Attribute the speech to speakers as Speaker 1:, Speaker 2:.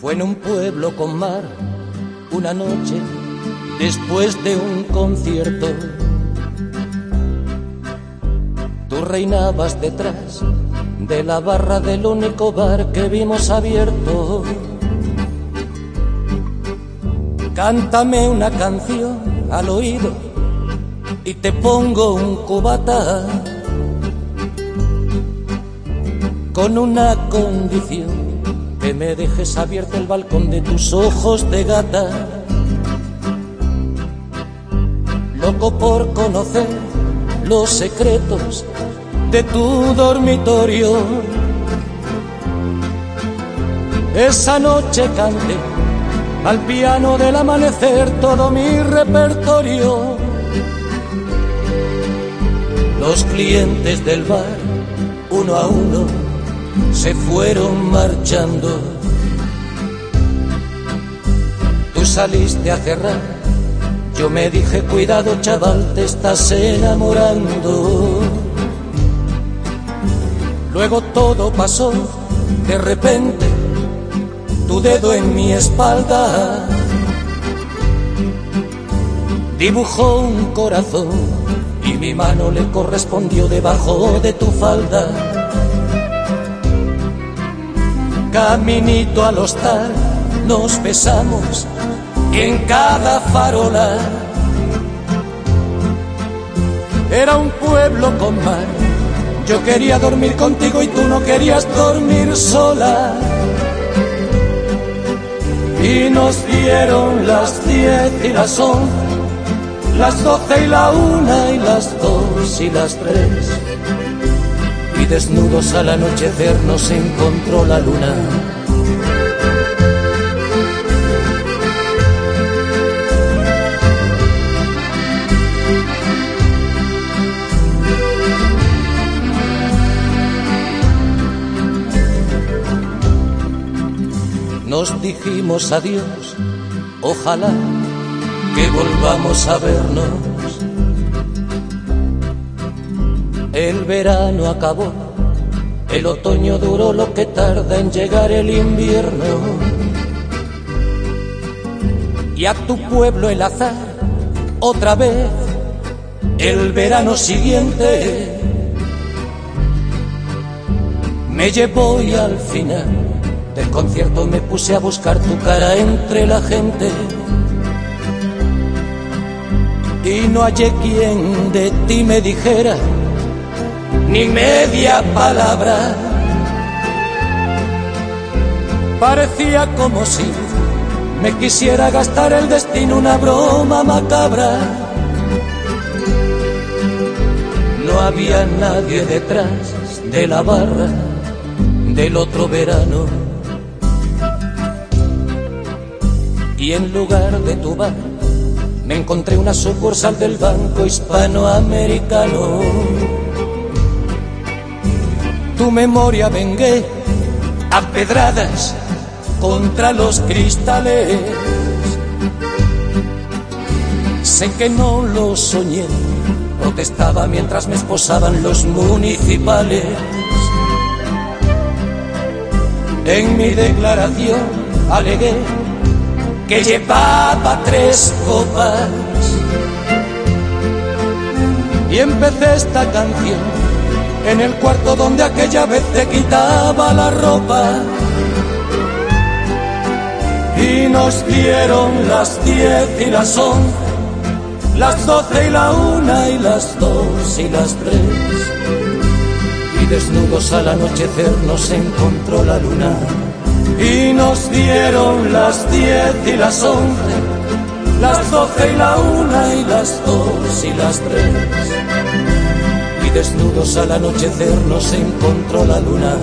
Speaker 1: Fue en un pueblo con mar una noche después de un concierto. Tú reinabas detrás de la barra del único bar que vimos abierto. Cántame una canción al oído y te pongo un cubata con una condición que me dejes abierto el balcón de tus ojos de gata. Loco por conocer los secretos de tu dormitorio. Esa noche canté al piano del amanecer todo mi repertorio. Los clientes del bar, uno a uno, se fueron marchando. Tú saliste a cerrar, yo me dije, cuidado chaval, te estás enamorando. Luego todo pasó, de repente, tu dedo en mi espalda dibujó un corazón y mi mano le correspondió debajo de tu falda. Caminito al hostal nos besamos en cada farola. Era un pueblo con mar. Yo quería dormir contigo y tú no querías dormir sola. Y nos dieron las diez y las once, las doce y la una y las dos y las tres y desnudos al anochecer nos encontró la luna. Nos dijimos adiós, ojalá que volvamos a vernos. El verano acabó, el otoño duró lo que tarda en llegar el invierno. Y a tu pueblo el azar, otra vez, el verano siguiente, me llevó y al final del concierto me puse a buscar tu cara entre la gente. Y no hallé quien de ti me dijera ni media palabra. Parecía como si me quisiera gastar el destino una broma macabra. No había nadie detrás de la barra del otro verano. Y en lugar de tu bar, me encontré una sucursal del Banco Hispanoamericano tu memoria vengué a pedradas contra los cristales. Sé que no lo soñé, protestaba mientras me esposaban los municipales. En mi declaración alegué que llevaba tres copas y empecé esta canción en el cuarto donde aquella vez te quitaba la ropa. Y nos dieron las diez y las once, las doce y la una y las dos y las tres. Y desnudos al anochecer nos encontró la luna. Y nos dieron las diez y las once, las doce y la una y las dos y las tres. Y desnudos al anochecer nos encontró la luna